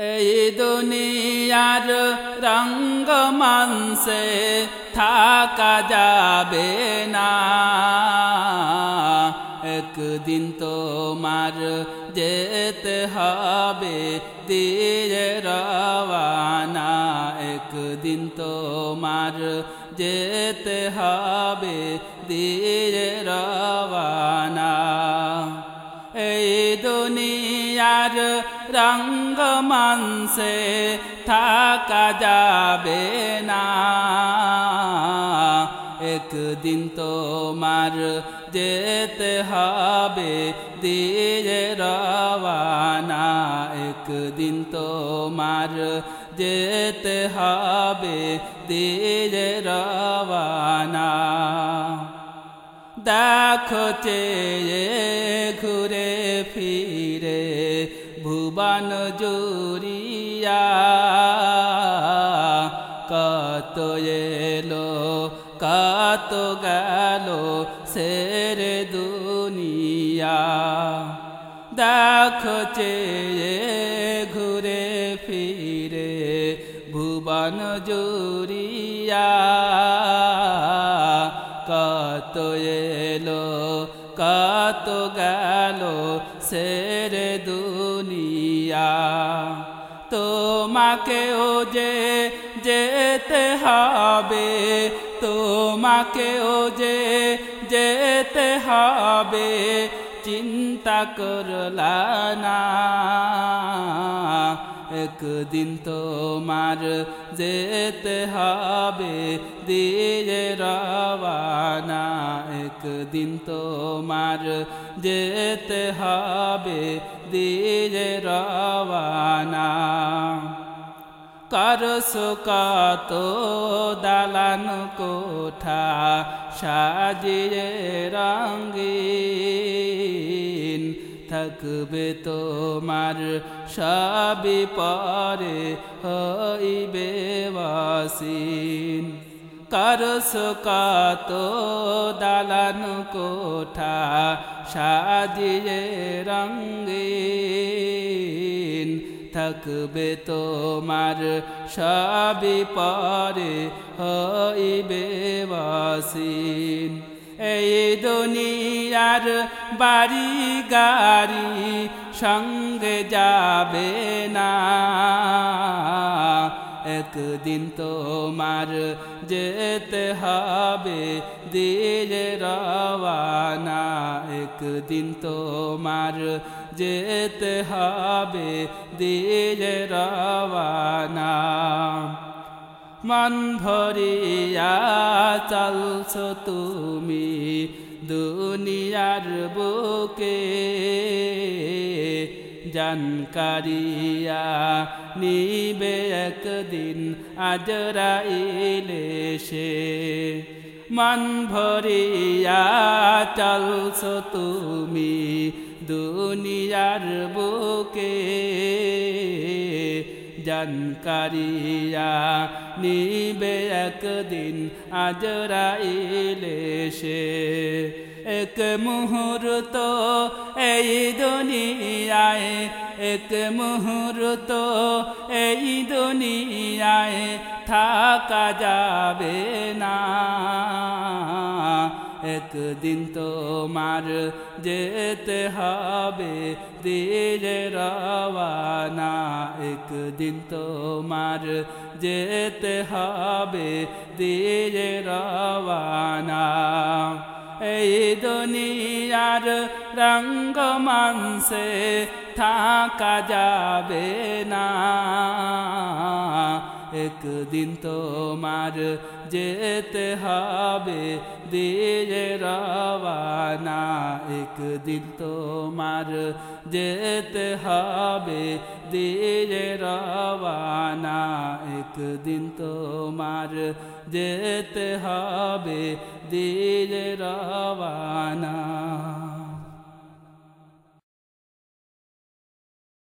এই দুনিয়ার রঙ্গ মানসে থাকা যাবে না। একদিন তোমার যেতে হবে দিয়ে রওয়ানা। একদিন তোমার যেতে হবে দিয়ে রওয়ানা। এই দুনিয়ার রঙ্গ মানসে থাকা যাবে না। একদিন তোমার যেতে হবে দিয়ে রওয়ানা। একদিন তোমার যেতে হবে দিয়ে রওয়ানা। দেখো চেয়ে ঘুরে ফিরে ভুবন জুরিয়া কত এলো, কত গেল সের দুনিয়া। দেখো চেয়ে ঘুরে ফিরে ভুবন জুরিয়া সের দুনিয়া। তোমাকেও যে যেতে হবে তোমাকেও যে যেতে হবে চিন্তা করলা না। একদিন তোমার যেতে হবে দিয়ে রওয়ানা। একদিন তোমার যেতে হবে দিয়ে রওয়ানা। করসো কত দালান কোঠা সাজিয়ে রঙ্গিন থাকবে তোমার, সবই পরে হইবে বাসিন করস দালান কোঠা সাজিয়ে রঙ্গিন থাকবে তোমার, সবই পরে হইবে বাসিন এই দুনিয়ার বাড়ি গাড়ি সঙ্গে যাবে না। একদিন তোমার যেতে হবে দিয়ে রওয়ানা। একদিন তোমার যেতে হবে দিয়ে রওয়ানা। মন ভরিয়া চলছ তুমি দুনিয়ার বুকে। জানকারিয়া নিবে একদিন আজরাইলে সে। মন ভরিয়া চলছ তুমি দুনিয়ার বুকে। জানকারিয়া নিবে একদিন আজরাইলে সে এক মুহূর্ত এই দুনিয়ায় এক মুহূর্ত এই দুনিয়ায় থাকা যাবে না একদিন তোমার যেতে হবে দিয়ে রওয়ানা। একদিন তোমার যেতে হবে দিয়ে রওয়ানা। এই দুনিয়ার রঙ্গ মানসে থাকা যাবে না। একদিন তোমার যেতে হবে, দিয়ে রওয়ানা। একদিন তোমার যেতে হবে, দিয়ে রওয়ানা। একদিন তোমার যেতে হবে, দিয়ে রওয়ানা।